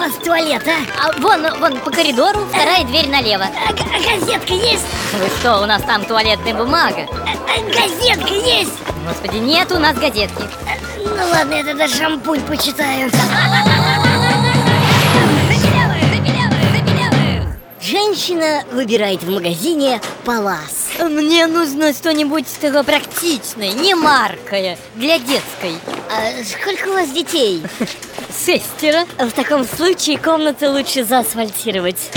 места? А вон, вон, по коридору, вторая дверь налево А, а газетка есть? Вы что, у нас там туалетная бумага? А, а газетка есть? Господи, нет у нас газетки Ну ладно, я тогда шампунь почитаю. Женщина выбирает в магазине палас. Мне нужно что-нибудь такое практичное, не маркое, для детской А сколько у вас детей? Шестеро В таком случае комнаты лучше заасфальтировать.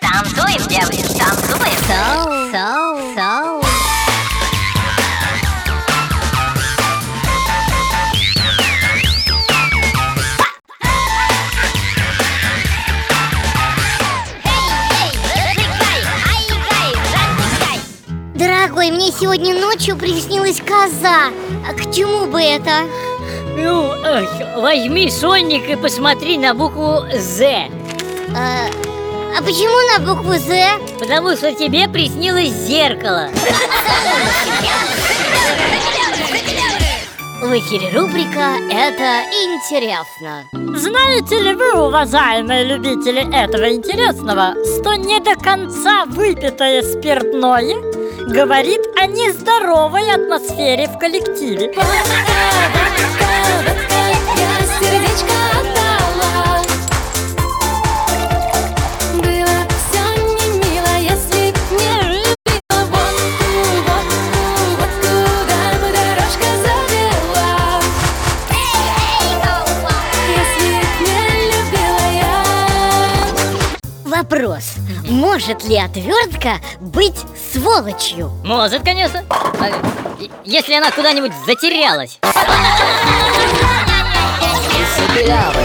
Танцуем, девочки, танцуем соу, Дорогой, мне сегодня ночью приснилась коза. А к чему бы это? Ну, эх, возьми сонник и посмотри на букву «З» А, а почему на букву З? Потому что тебе приснилось зеркало В эфире рубрика «Это интересно». Знаете ли вы, уважаемые любители этого интересного, что не до конца выпитое спиртное говорит о нездоровой атмосфере в коллективе? Вопрос. Может ли отвертка быть сволочью? Может, конечно А, Если она куда-нибудь затерялась Белявый,